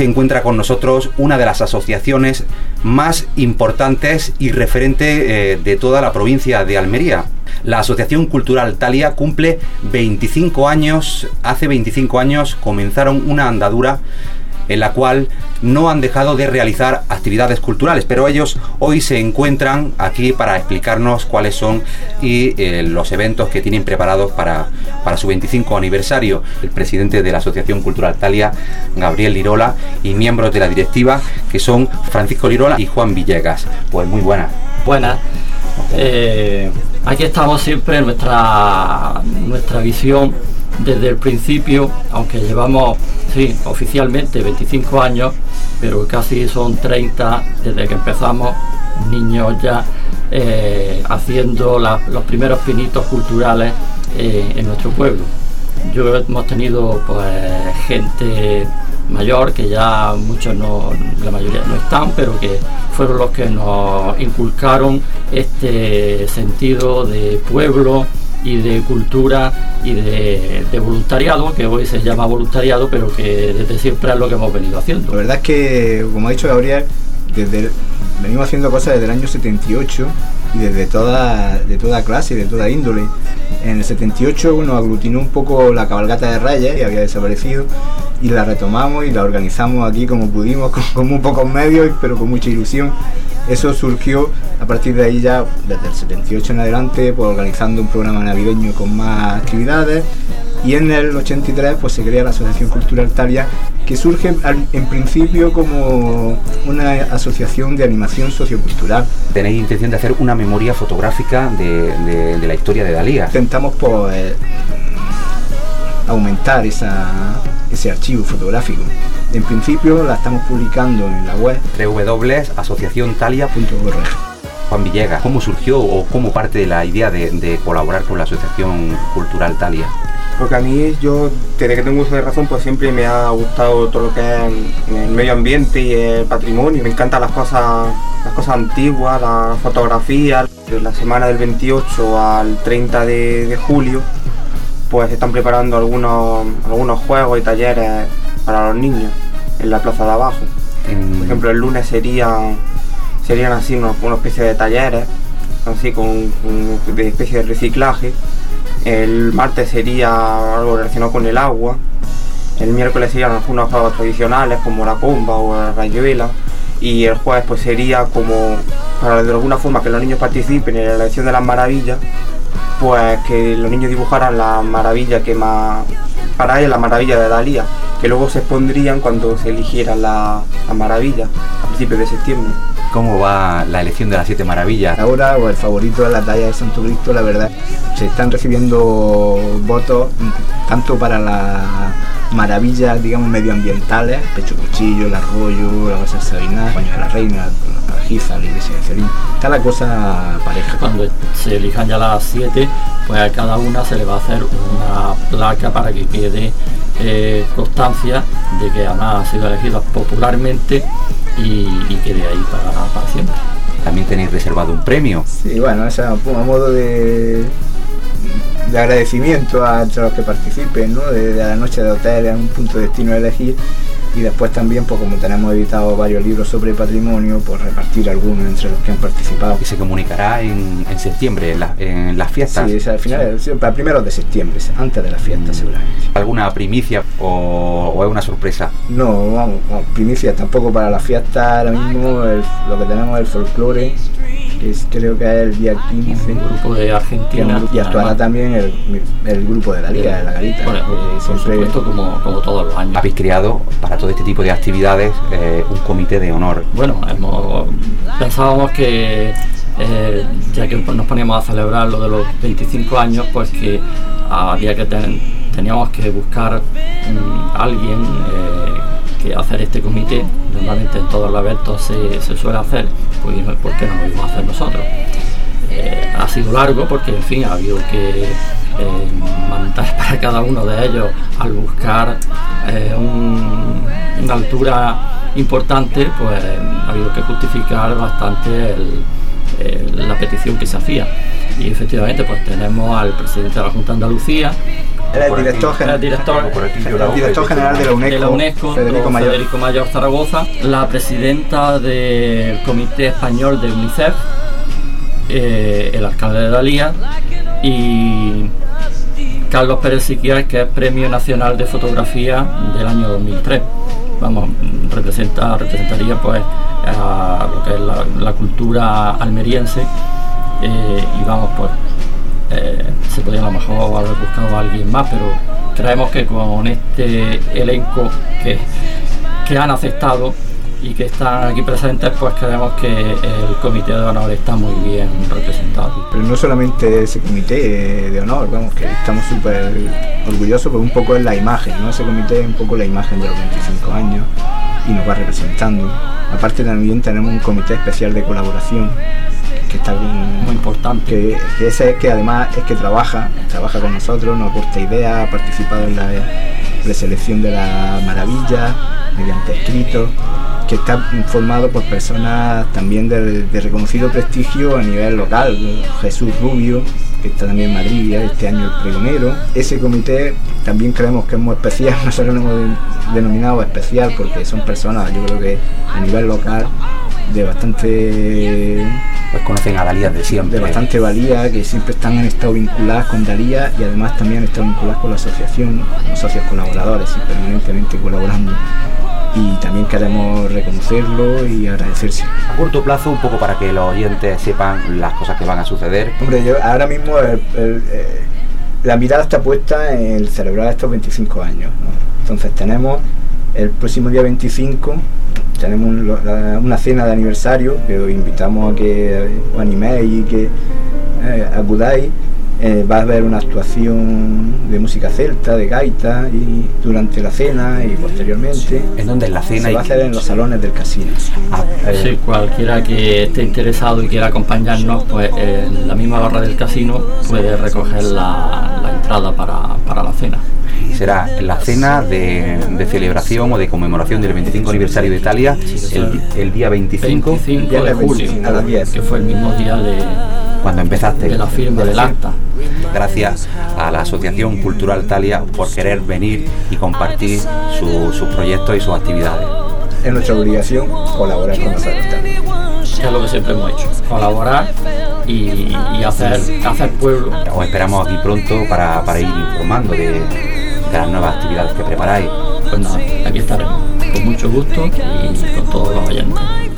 se encuentra con nosotros una de las asociaciones más importantes y referente eh, de toda la provincia de Almería. La Asociación Cultural Talia cumple 25 años, hace 25 años comenzaron una andadura en la cual no han dejado de realizar actividades culturales, pero ellos hoy se encuentran aquí para explicarnos cuáles son y eh, los eventos que tienen preparados para, para su 25 aniversario. El presidente de la Asociación Cultural Talia, Gabriel Lirola, y miembros de la directiva, que son Francisco Lirola y Juan Villegas. Pues muy buenas. Buenas. Eh, aquí estamos siempre en nuestra, nuestra visión desde el principio, aunque llevamos, sí, oficialmente 25 años, pero casi son 30 desde que empezamos, niños ya eh, haciendo los primeros pinitos culturales eh, en nuestro pueblo. Yo hemos tenido pues gente mayor que ya muchos no, la mayoría no están, pero que fueron los que nos inculcaron este sentido de pueblo, y de cultura y de, voluntariado, que hoy se llama voluntariado, pero que desde siempre es lo que hemos venido haciendo. La verdad es que, como ha dicho Gabriel, desde venimos haciendo cosas desde el año 78 y desde toda, de toda clase y de toda índole. En el 78 nos aglutinó un poco la cabalgata de Reyes y había desaparecido y la retomamos y la organizamos aquí como pudimos, con, con muy pocos medios, pero con mucha ilusión eso surgió a partir de ahí ya, desde el 78 en adelante, pues organizando un programa navideño con más actividades y en el 83 pues se crea la Asociación Cultural Talia que surge en principio como una asociación de animación sociocultural. ¿Tenéis intención de hacer una memoria fotográfica de, la historia de Dalí? Intentamos pues aumentar ese archivo fotográfico. En principio la estamos publicando en la web www.asociaciontalia.org. Juan Villegas, ¿cómo surgió o cómo parte de la idea de, colaborar con la Asociación Cultural Talia? Porque a mí, yo, desde que tengo uso de razón, pues siempre me ha gustado todo lo que es el medio ambiente y el patrimonio. Me encantan las cosas, las cosas antiguas, la fotografía. De la semana del 28 al 30 de, julio, pues están preparando algunos, algunos juegos y talleres para los niños en la plaza de abajo. Por ejemplo, el lunes serían, serían así una, especie de talleres, así con, de especie de reciclaje. El martes sería algo relacionado con el agua. El miércoles serían algunos juegos tradicionales como la comba o la rayuela. Y el jueves pues sería como para de alguna forma que los niños participen en la elección de las maravillas, pues que los niños dibujaran la maravilla que más para ellos la maravilla de Dalía que luego se expondrían cuando se eligiera la, maravilla a principios de septiembre. ¿Cómo va la elección de las siete maravillas? Ahora, o el favorito de la talla de Santo Cristo, la verdad, se están recibiendo votos tanto para las maravillas, digamos, medioambientales, Pecho Cuchillo, el Arroyo, la Base de Sabina, Baño de la Reina, la Giza, la Iglesia de Cerín. Está la cosa pareja. Cuando se elijan ya las siete, pues a cada una se le va a hacer una placa para que quede eh, constancia de que además ha sido elegida popularmente y, quede ahí para, siempre. También tenéis reservado un premio. Sí, bueno, es a, modo de, de agradecimiento a los que participen, ¿no? de, la noche de hotel, en un punto de destino a elegir y después también, pues como tenemos editado varios libros sobre patrimonio, pues repartir algunos entre los que han participado. Y se comunicará en, septiembre, en, las fiestas. Sí, es al final, para primeros de septiembre, antes de las fiestas mm. seguramente. ¿Alguna primicia o, es una sorpresa? No, vamos, primicia tampoco para la fiesta, ahora mismo lo que tenemos es el folclore que creo que es el día 15. Un grupo de Argentina. Y actuará también el, grupo de la Liga, de la Garita. Bueno, siempre... como, todos los años. Habéis creado para todo este tipo de actividades eh, un comité de honor. Bueno, hemos, pensábamos que eh, ya que nos poníamos a celebrar lo de los 25 años, pues que había que teníamos que buscar mm, alguien eh, este comité, normalmente en todos los eventos se, suele hacer, pues ¿por qué no lo íbamos a hacer nosotros? Eh, ha sido largo porque, en fin, ha habido que eh, mandar para cada uno de ellos al buscar eh, una altura importante, pues ha habido que justificar bastante la petición que se hacía. Y efectivamente, pues tenemos al presidente de la Junta de Andalucía, Era el director, Era el director, el director general de la UNESCO, de la UNESCO Federico Mayor. Federico Mayor Zaragoza, la presidenta del Comité Español de UNICEF, eh, el alcalde de Dalía y Carlos Pérez Siquiar, que es Premio Nacional de Fotografía del año 2003. Vamos, representa, representaría pues a lo que es la, la cultura almeriense eh, y vamos pues eh, se podría a lo mejor haber buscado a alguien más, pero creemos que con este elenco que, que han aceptado y que están aquí presentes, pues creemos que el comité de honor está muy bien representado. Pero no solamente ese comité eh, de honor, vamos, que estamos súper orgullosos, pero un poco es la imagen, ¿no? Ese comité es un poco la imagen de los 25 años y nos va representando. Aparte también tenemos un comité especial de colaboración que está Muy importante. que, ese es que además es que trabaja, trabaja con nosotros, nos aporta ideas, ha participado en la preselección de la maravilla mediante escritos, que está formado por personas también de, de reconocido prestigio a nivel local, Jesús Rubio, que está también en Madrid, este año el pregonero. Ese comité también creemos que es muy especial, nosotros lo hemos denominado especial porque son personas, yo creo que a nivel local, de bastante Pues conocen a Dalí de siempre. de bastante valía, que siempre están han estado vinculadas con Dalía y además también han estado vinculadas con la asociación, como socios colaboradores y permanentemente colaborando. Y también queremos reconocerlo y agradecerse. A corto plazo, un poco para que los oyentes sepan las cosas que van a suceder. Hombre, yo ahora mismo el- el, eh, la mirada está puesta en el celebrar estos 25 años. ¿no? Entonces tenemos el próximo día 25, tenemos un- una cena de aniversario que os invitamos a que os animéis y que eh, acudáis. Eh, va a haber una actuación de música celta, de gaita, y durante la cena y posteriormente. ¿En dónde es la cena? Se y va a hacer en los salones del casino. Ah, eh, Sí, cualquiera que esté interesado y quiera acompañarnos, pues en la misma barra del casino puede recoger la, la entrada para, para la cena. Y será la cena de, de celebración o de conmemoración del 25 aniversario de Italia el, el día 25, 25 de julio, 25, a las 10. que fue el mismo día de, cuando empezaste. de la firma del acta. Gracias a la Asociación Cultural Talia por querer venir y compartir su- sus proyectos y sus actividades. Es nuestra obligación colaborar con nosotros también. que es lo que siempre hemos hecho, colaborar y, y hacer, hacer pueblo. Os esperamos aquí pronto para, para ir informando de, de las nuevas actividades que preparáis. Pues nada, aquí estaremos, con mucho gusto y con todos los oyentes.